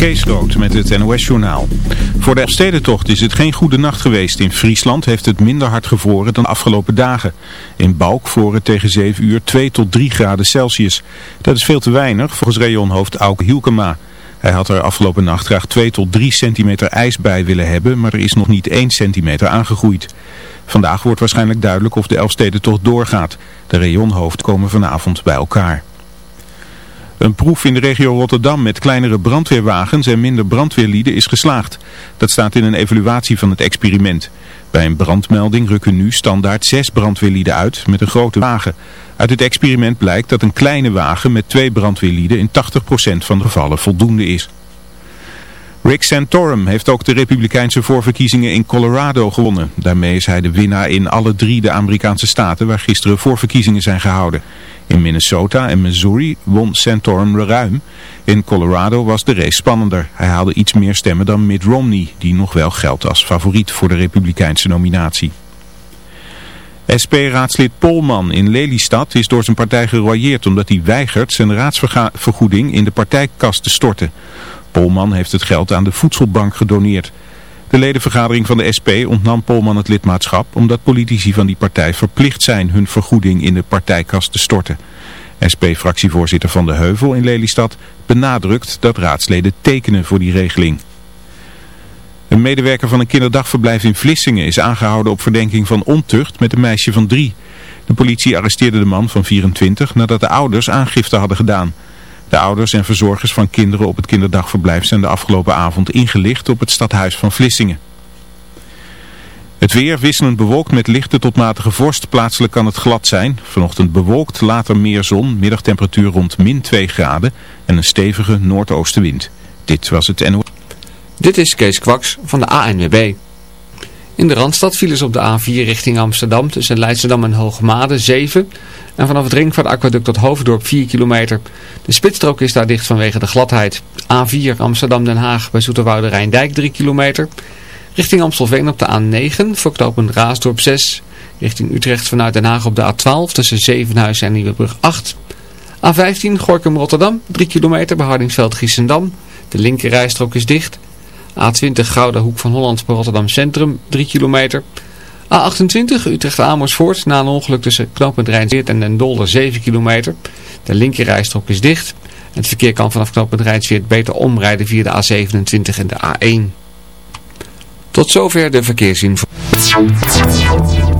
Kees Rood met het NOS-journaal. Voor de Elfstedentocht is het geen goede nacht geweest. In Friesland heeft het minder hard gevroren dan de afgelopen dagen. In Balk voren tegen 7 uur 2 tot 3 graden Celsius. Dat is veel te weinig, volgens rayonhoofd Auke Hielkema. Hij had er afgelopen nacht graag 2 tot 3 centimeter ijs bij willen hebben, maar er is nog niet 1 centimeter aangegroeid. Vandaag wordt waarschijnlijk duidelijk of de Elfstedentocht doorgaat. De rayonhoofd komen vanavond bij elkaar. Een proef in de regio Rotterdam met kleinere brandweerwagens en minder brandweerlieden is geslaagd. Dat staat in een evaluatie van het experiment. Bij een brandmelding rukken nu standaard zes brandweerlieden uit met een grote wagen. Uit het experiment blijkt dat een kleine wagen met twee brandweerlieden in 80% van de gevallen voldoende is. Rick Santorum heeft ook de republikeinse voorverkiezingen in Colorado gewonnen. Daarmee is hij de winnaar in alle drie de Amerikaanse staten waar gisteren voorverkiezingen zijn gehouden. In Minnesota en Missouri won Santorum ruim. In Colorado was de race spannender. Hij haalde iets meer stemmen dan Mitt Romney, die nog wel geldt als favoriet voor de republikeinse nominatie. SP-raadslid Polman in Lelystad is door zijn partij geroyeerd omdat hij weigert zijn raadsvergoeding in de partijkast te storten. Polman heeft het geld aan de voedselbank gedoneerd. De ledenvergadering van de SP ontnam Polman het lidmaatschap omdat politici van die partij verplicht zijn hun vergoeding in de partijkast te storten. SP-fractievoorzitter Van de Heuvel in Lelystad benadrukt dat raadsleden tekenen voor die regeling. Een medewerker van een kinderdagverblijf in Vlissingen is aangehouden op verdenking van ontucht met een meisje van drie. De politie arresteerde de man van 24 nadat de ouders aangifte hadden gedaan. De ouders en verzorgers van kinderen op het kinderdagverblijf zijn de afgelopen avond ingelicht op het stadhuis van Vlissingen. Het weer wisselend bewolkt met lichte tot matige vorst. Plaatselijk kan het glad zijn. Vanochtend bewolkt, later meer zon, middagtemperatuur rond min 2 graden en een stevige noordoostenwind. Dit was het NO. Dit is Kees Kwaks van de ANWB. In de Randstad vielen ze op de A4 richting Amsterdam tussen Leidschendam en Hoogmade 7 en vanaf het ringvaartaquaduct tot Hoofddorp 4 kilometer. De spitsstrook is daar dicht vanwege de gladheid. A4 Amsterdam-Den Haag bij Zoeterwoude Rijndijk 3 kilometer. Richting Amstelveen op de A9 voor knooppunt Raasdorp 6. Richting Utrecht vanuit Den Haag op de A12 tussen Zevenhuizen en Nieuwebrug 8. A15 Gorkum-Rotterdam 3 kilometer bij Hardingsveld-Giessendam. De linkerrijstrook is dicht. A20 Gouden Hoek van Holland bij Rotterdam Centrum 3 kilometer. A28 Utrecht-Amersfoort na een ongeluk tussen knooppunt en Den Dolder 7 kilometer. De linkerrijstrook is dicht. Het verkeer kan vanaf knooppunt beter omrijden via de A27 en de A1. Tot zover de verkeersinformatie.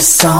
This song.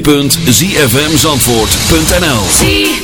www.zfmzandvoort.nl